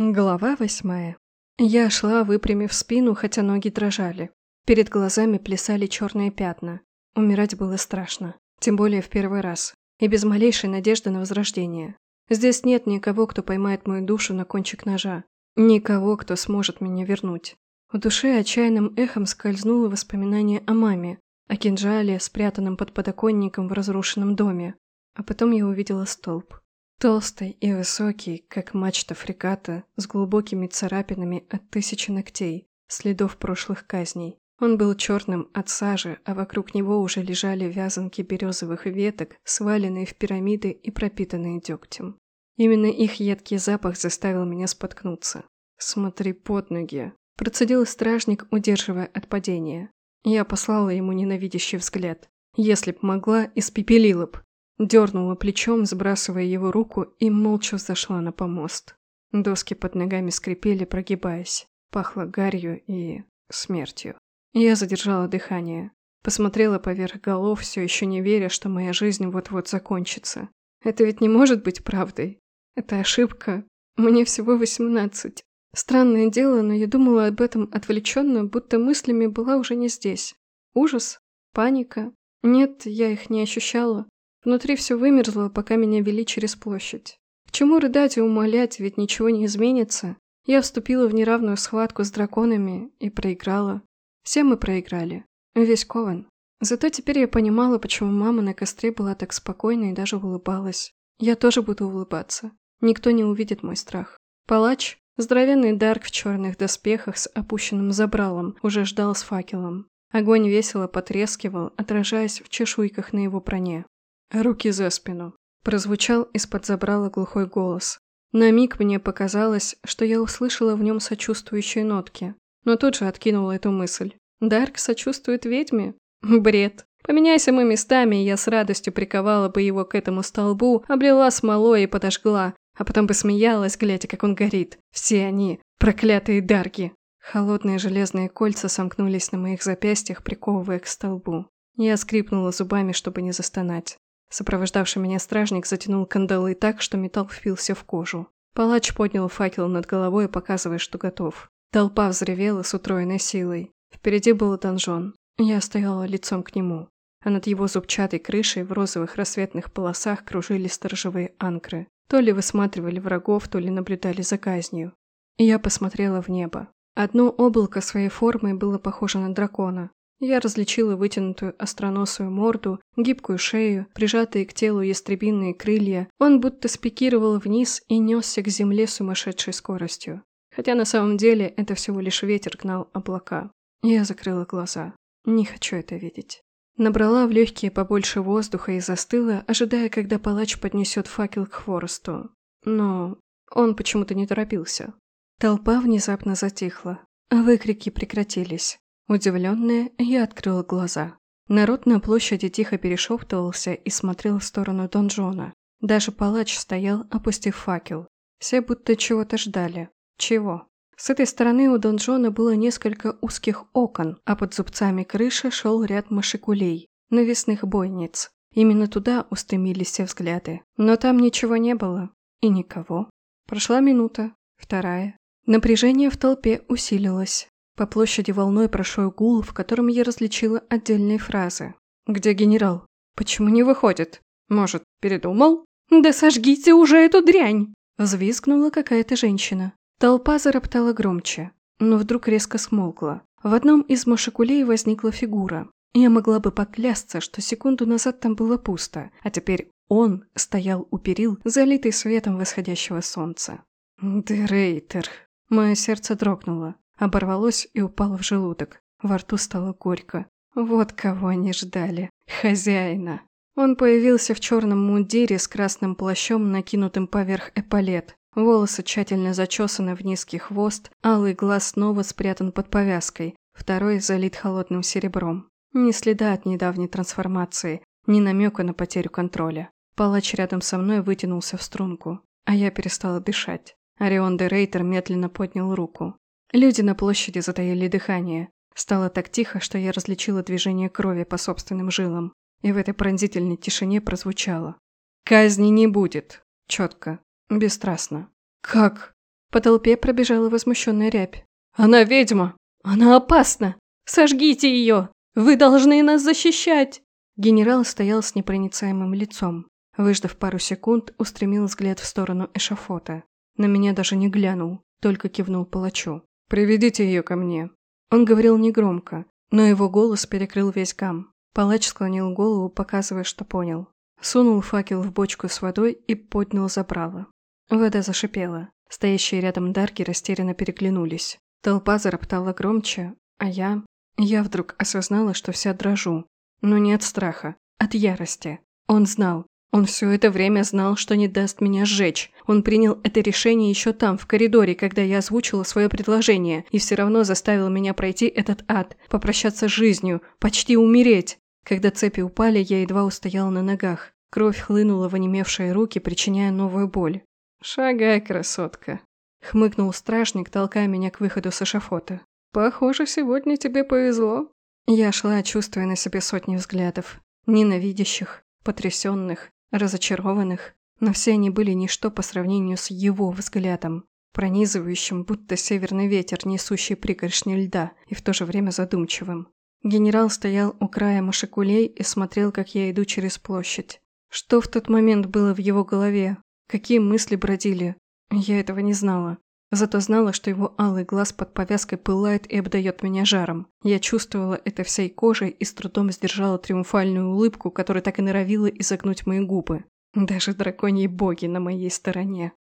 Глава восьмая. Я шла, выпрямив спину, хотя ноги дрожали. Перед глазами плясали черные пятна. Умирать было страшно, тем более в первый раз, и без малейшей надежды на возрождение. Здесь нет никого, кто поймает мою душу на кончик ножа. Никого, кто сможет меня вернуть. В душе отчаянным эхом скользнуло воспоминание о маме, о кинжале, спрятанном под подоконником в разрушенном доме. А потом я увидела столб. Толстый и высокий, как мачта фрегата, с глубокими царапинами от тысячи ногтей, следов прошлых казней. Он был черным от сажи, а вокруг него уже лежали вязанки березовых веток, сваленные в пирамиды и пропитанные дегтем. Именно их едкий запах заставил меня споткнуться. «Смотри под ноги», – процедил стражник, удерживая от падения. Я послала ему ненавидящий взгляд. Если б могла, испепелила б. Дернула плечом, сбрасывая его руку, и молча зашла на помост. Доски под ногами скрипели, прогибаясь. Пахло гарью и... смертью. Я задержала дыхание. Посмотрела поверх голов, все еще не веря, что моя жизнь вот-вот закончится. Это ведь не может быть правдой. Это ошибка. Мне всего восемнадцать. Странное дело, но я думала об этом отвлеченно, будто мыслями была уже не здесь. Ужас? Паника? Нет, я их не ощущала. Внутри все вымерзло, пока меня вели через площадь. К чему рыдать и умолять, ведь ничего не изменится. Я вступила в неравную схватку с драконами и проиграла. Все мы проиграли. Весь Ковен. Зато теперь я понимала, почему мама на костре была так спокойна и даже улыбалась. Я тоже буду улыбаться. Никто не увидит мой страх. Палач, здоровенный Дарк в черных доспехах с опущенным забралом, уже ждал с факелом. Огонь весело потрескивал, отражаясь в чешуйках на его броне. «Руки за спину», – прозвучал из-под забрала глухой голос. На миг мне показалось, что я услышала в нем сочувствующие нотки, но тут же откинула эту мысль. Дарк сочувствует ведьме? Бред. Поменяйся мы местами, я с радостью приковала бы его к этому столбу, облила смолой и подожгла, а потом бы смеялась, глядя, как он горит. Все они, проклятые дарки. Холодные железные кольца сомкнулись на моих запястьях, приковывая к столбу. Я скрипнула зубами, чтобы не застонать. Сопровождавший меня стражник затянул кандалы так, что металл впился в кожу. Палач поднял факел над головой, показывая, что готов. Толпа взревела с утроенной силой. Впереди был донжон. Я стояла лицом к нему. А над его зубчатой крышей в розовых рассветных полосах кружили сторожевые анкры. То ли высматривали врагов, то ли наблюдали за казнью. Я посмотрела в небо. Одно облако своей формой было похоже на дракона, я различила вытянутую остроносую морду, гибкую шею, прижатые к телу ястребиные крылья. Он будто спикировал вниз и несся к земле сумасшедшей скоростью. Хотя на самом деле это всего лишь ветер гнал облака. Я закрыла глаза. Не хочу это видеть. Набрала в легкие побольше воздуха и застыла, ожидая, когда палач поднесет факел к хворосту. Но он почему-то не торопился. Толпа внезапно затихла, а выкрики прекратились. Удивленная, я открыла глаза. Народ на площади тихо перешептывался и смотрел в сторону донжона. Даже палач стоял, опустив факел. Все будто чего-то ждали. Чего? С этой стороны у донжона было несколько узких окон, а под зубцами крыши шел ряд машикулей, навесных бойниц. Именно туда устремились все взгляды. Но там ничего не было. И никого. Прошла минута, вторая. Напряжение в толпе усилилось. По площади волной прошел гул, в котором я различила отдельные фразы. «Где генерал? Почему не выходит? Может, передумал?» «Да сожгите уже эту дрянь!» Взвизгнула какая-то женщина. Толпа зароптала громче, но вдруг резко смолкла. В одном из машикулей возникла фигура. Я могла бы поклясться, что секунду назад там было пусто, а теперь он стоял у перил, залитый светом восходящего солнца. «Дерейтер!» Мое сердце дрогнуло оборвалось и упало в желудок. Во рту стало горько. Вот кого они ждали. Хозяина. Он появился в черном мундире с красным плащом, накинутым поверх эполет. Волосы тщательно зачесаны в низкий хвост, алый глаз снова спрятан под повязкой, второй залит холодным серебром. Ни следа от недавней трансформации, ни намека на потерю контроля. Палач рядом со мной вытянулся в струнку, а я перестала дышать. Орион де Рейтер медленно поднял руку. Люди на площади затаили дыхание. Стало так тихо, что я различила движение крови по собственным жилам. И в этой пронзительной тишине прозвучало. «Казни не будет!» Четко, бесстрастно. «Как?» По толпе пробежала возмущенная рябь. «Она ведьма! Она опасна! Сожгите ее! Вы должны нас защищать!» Генерал стоял с непроницаемым лицом. Выждав пару секунд, устремил взгляд в сторону эшафота. На меня даже не глянул, только кивнул палачу. «Приведите ее ко мне». Он говорил негромко, но его голос перекрыл весь гам. Палач склонил голову, показывая, что понял. Сунул факел в бочку с водой и поднял забрало. Вода зашипела. Стоящие рядом дарки растерянно переглянулись. Толпа зароптала громче, а я... Я вдруг осознала, что вся дрожу. Но не от страха, от ярости. Он знал. Он все это время знал, что не даст меня сжечь. Он принял это решение еще там, в коридоре, когда я озвучила свое предложение, и все равно заставил меня пройти этот ад, попрощаться с жизнью, почти умереть. Когда цепи упали, я едва устояла на ногах. Кровь хлынула в онемевшие руки, причиняя новую боль. «Шагай, красотка!» — хмыкнул стражник, толкая меня к выходу с эшафота. «Похоже, сегодня тебе повезло». Я шла, чувствуя на себе сотни взглядов. Ненавидящих, потрясенных, разочарованных. Но все они были ничто по сравнению с его взглядом, пронизывающим, будто северный ветер, несущий пригоршни льда, и в то же время задумчивым. Генерал стоял у края машикулей и смотрел, как я иду через площадь. Что в тот момент было в его голове? Какие мысли бродили? Я этого не знала. Зато знала, что его алый глаз под повязкой пылает и обдает меня жаром. Я чувствовала это всей кожей и с трудом сдержала триумфальную улыбку, которая так и норовила изогнуть мои губы. Даже драконьи боги на моей стороне.